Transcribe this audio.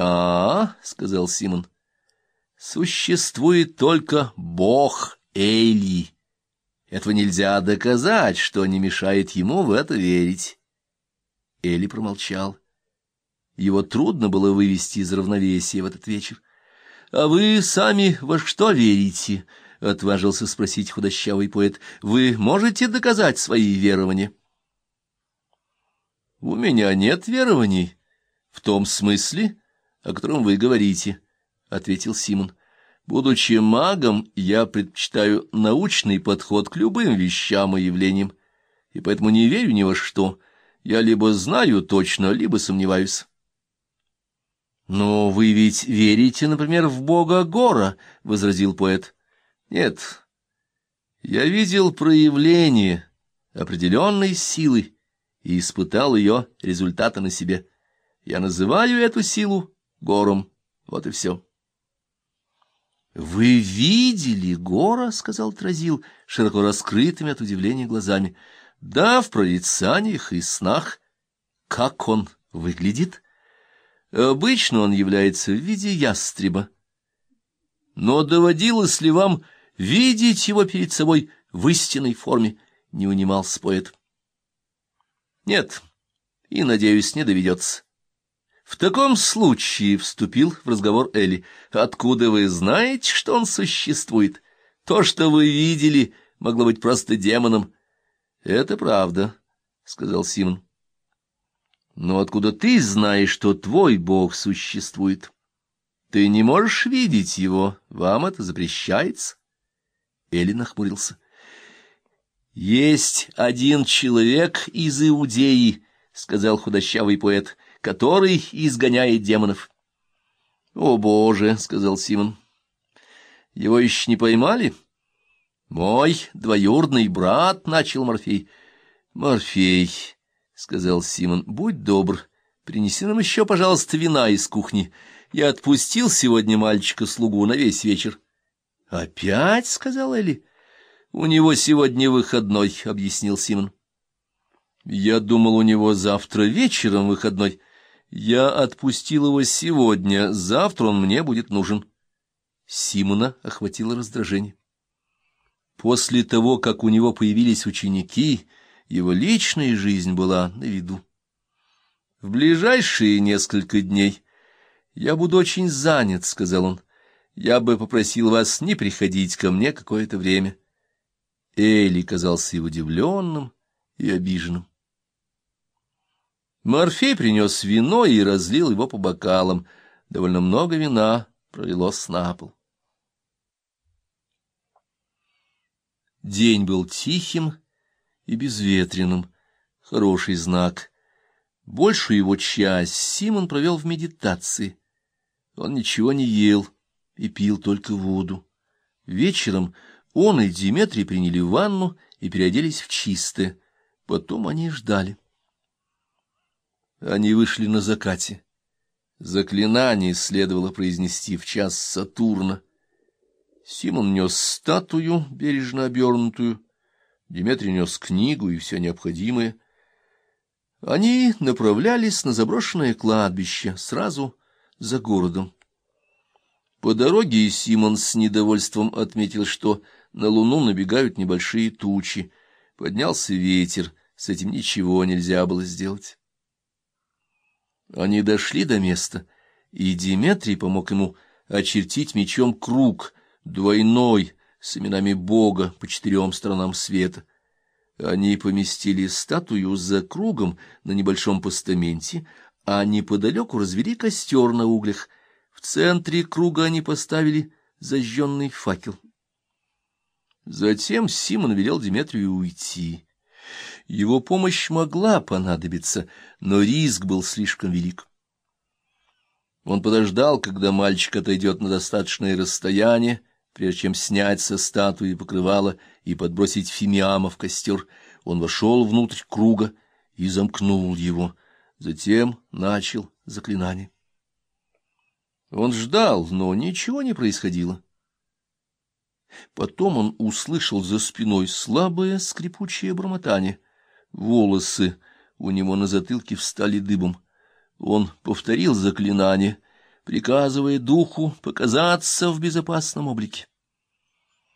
А, — сказал Симон, — существует только Бог Эли. Этого нельзя доказать, что не мешает ему в это верить. Эли промолчал. Его трудно было вывести из равновесия в этот вечер. — А вы сами во что верите? — отважился спросить худощавый поэт. — Вы можете доказать свои верования? — У меня нет верований, в том смысле, о котором вы говорите, — ответил Симон. — Будучи магом, я предпочитаю научный подход к любым вещам и явлениям, и поэтому не верю ни во что. Я либо знаю точно, либо сомневаюсь. «Но вы ведь верите, например, в бога Гора», — возразил поэт. «Нет, я видел проявление определенной силы и испытал ее результаты на себе. Я называю эту силу Гором. Вот и все». «Вы видели Гора?» — сказал Тразил, широко раскрытыми от удивления глазами. «Да, в прорицаниях и снах. Как он выглядит?» Обычно он является в виде ястреба. Но доводилось ли вам видеть его перед собой в истинной форме, не унимался поэт. Нет, и, надеюсь, не доведется. В таком случае вступил в разговор Элли. Откуда вы знаете, что он существует? То, что вы видели, могло быть просто демоном. Это правда, — сказал Симон. Но откуда ты знаешь, что твой Бог существует? Ты не можешь видеть его, вам это запрещается. Эли нахмурился. Есть один человек из Иудеи, сказал худощавый поэт, который изгоняет демонов. О, Боже, сказал Симон. Его еще не поймали? Мой двоюродный брат, начал Морфей. Морфей, — сказал Симон, — будь добр, принеси нам еще, пожалуйста, вина из кухни. Я отпустил сегодня мальчика-слугу на весь вечер. — Опять? — сказал Элли. — У него сегодня выходной, — объяснил Симон. — Я думал, у него завтра вечером выходной. Я отпустил его сегодня, завтра он мне будет нужен. Симона охватило раздражение. После того, как у него появились ученики, его личная жизнь была на виду. В ближайшие несколько дней я буду очень занят, — сказал он. Я бы попросил вас не приходить ко мне какое-то время. Эли казался и удивленным, и обиженным. Морфей принес вино и разлил его по бокалам. Довольно много вина пролилось на пол. День был тихим и безветренным. Хороший знак. Большую его часть Симон провел в медитации. Он ничего не ел и пил только воду. Вечером он и Диметрий приняли ванну и переоделись в чистое. Потом они ждали. Они вышли на закате. Заклинание следовало произнести в час Сатурна. Симон нес статую, бережно обернутую, Диметрий нес книгу и все необходимое. Они направлялись на заброшенное кладбище, сразу за городом. По дороге Симон с недовольством отметил, что на луну набегают небольшие тучи. Поднялся ветер, с этим ничего нельзя было сделать. Они дошли до места, и Диметрий помог ему очертить мечом круг, двойной, с именами Бога по четырем сторонам света. Они поместили статую за кругом на небольшом постаменте, а неподалеку развели костер на углях. В центре круга они поставили зажженный факел. Затем Симон велел Деметрию уйти. Его помощь могла понадобиться, но риск был слишком велик. Он подождал, когда мальчик отойдет на достаточное расстояние, Прежде чем снять со статуи покрывало и подбросить фимиама в костер, он вошел внутрь круга и замкнул его. Затем начал заклинание. Он ждал, но ничего не происходило. Потом он услышал за спиной слабое скрипучее бормотание. Волосы у него на затылке встали дыбом. Он повторил заклинание, приказывая духу показаться в безопасном облике.